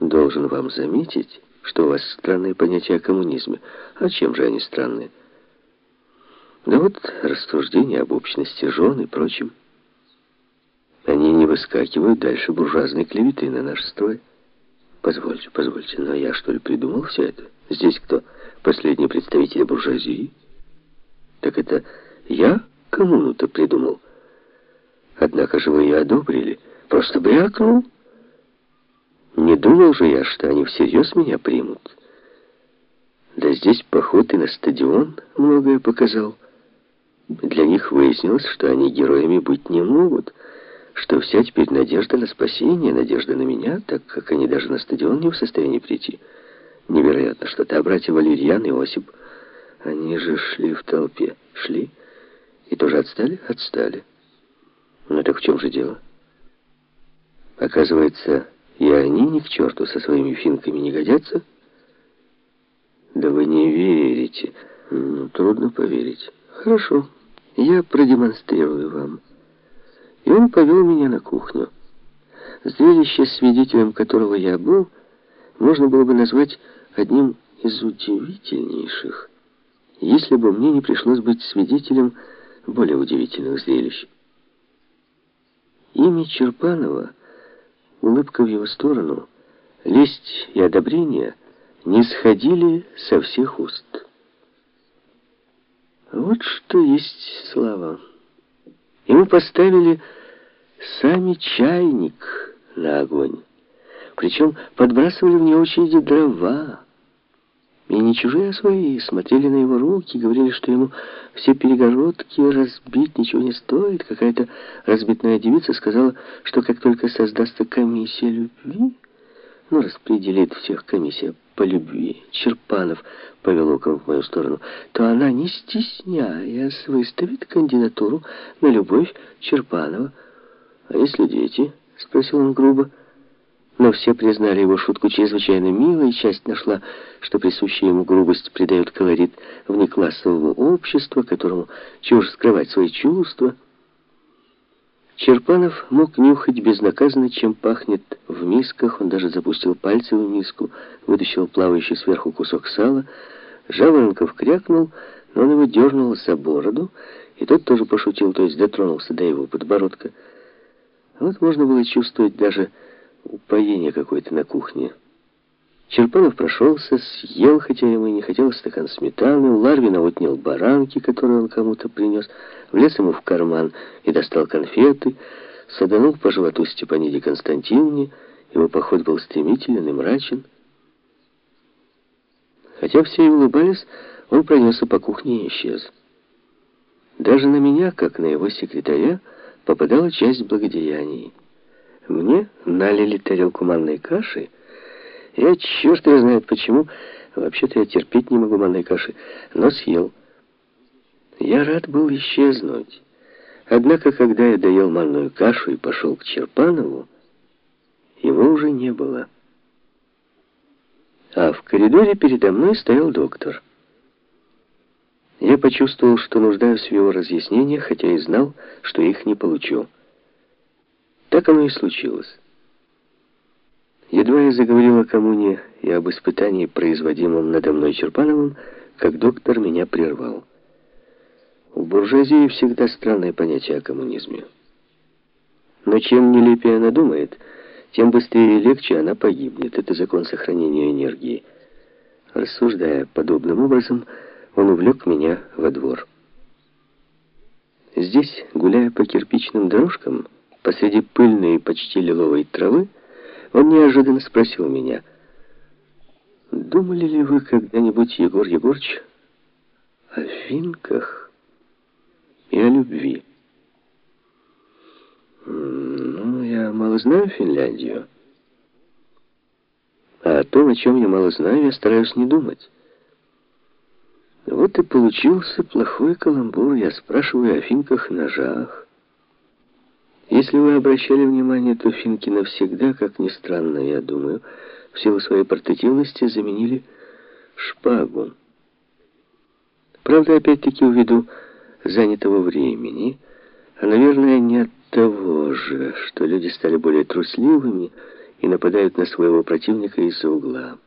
Должен вам заметить, что у вас странные понятия о коммунизме. А чем же они странные? Да вот рассуждения об общности жен и прочем. Они не выскакивают дальше буржуазной клеветы на наш строй. Позвольте, позвольте, но я что ли придумал все это? Здесь кто? Последний представитель буржуазии? Так это я коммуну-то придумал. Однако же вы ее одобрили. Просто брякнул. Не думал же я, что они всерьез меня примут. Да здесь поход и на стадион многое показал. Для них выяснилось, что они героями быть не могут, что вся теперь надежда на спасение, надежда на меня, так как они даже на стадион не в состоянии прийти. Невероятно что-то. А братья Валерьян и Осип, они же шли в толпе. Шли. И тоже отстали? Отстали. Ну так в чем же дело? Оказывается, и они ни к черту со своими финками не годятся? Да вы не верите. Ну, трудно поверить. Хорошо, я продемонстрирую вам. И он повел меня на кухню. Зрелище, свидетелем которого я был, можно было бы назвать одним из удивительнейших, если бы мне не пришлось быть свидетелем более удивительных зрелищ. Имя Черпанова, улыбка в его сторону, лесть и одобрение не сходили со всех уст. Вот что есть слава. Ему поставили сами чайник на огонь. Причем подбрасывали вне очереди дрова. И не чужие, а свои. Смотрели на его руки, говорили, что ему все перегородки разбить ничего не стоит. Какая-то разбитная девица сказала, что как только создастся комиссия любви, ну, распределит всех комиссия по любви, Черпанов повел оком в мою сторону, то она, не стесняясь, выставит кандидатуру на любовь Черпанова. «А если дети?» — спросил он грубо. Но все признали его шутку чрезвычайно милой, часть нашла, что присущая ему грубость придает колорит внеклассового общества, которому чушь скрывать свои чувства. Черпанов мог нюхать безнаказанно, чем пахнет в мисках. Он даже запустил пальцы в миску, вытащил плавающий сверху кусок сала. Жаворонков крякнул, но он его дернул за бороду, и тот тоже пошутил, то есть дотронулся до его подбородка. Вот можно было чувствовать даже упоение какое-то на кухне. Черпанов прошелся, съел, хотя ему и не хотелось, стакан сметаны. Ларвина отнял баранки, которые он кому-то принес, влез ему в карман и достал конфеты, саданул по животу Степаниде Константиновне. Его поход был стремителен и мрачен. Хотя все и улыбались, он пронесся по кухне и исчез. Даже на меня, как на его секретаря, попадала часть благодеяний. Мне налили тарелку манной каши, я черт его знает почему. Вообще-то я терпеть не могу манной каши, но съел. Я рад был исчезнуть. Однако, когда я доел манную кашу и пошел к Черпанову, его уже не было. А в коридоре передо мной стоял доктор. Я почувствовал, что нуждаюсь в его разъяснениях, хотя и знал, что их не получу. Так оно и случилось. Едва я заговорил о коммуне и об испытании, производимом надо мной Черпановым, как доктор меня прервал. У буржуазии всегда странное понятие о коммунизме. Но чем нелепее она думает, тем быстрее и легче она погибнет. Это закон сохранения энергии. Рассуждая подобным образом, он увлек меня во двор. Здесь, гуляя по кирпичным дорожкам, посреди пыльной и почти лиловой травы, он неожиданно спросил меня, «Думали ли вы когда-нибудь, Егор Егорович, о финках и о любви?» «Ну, я мало знаю Финляндию. А о том, о чем я мало знаю, я стараюсь не думать». Вот и получился плохой каламбур. Я спрашиваю о финках-ножах. Если вы обращали внимание, то финки навсегда, как ни странно, я думаю, в силу своей портативности заменили шпагу. Правда, опять-таки ввиду занятого времени, а, наверное, не от того же, что люди стали более трусливыми и нападают на своего противника из-за угла.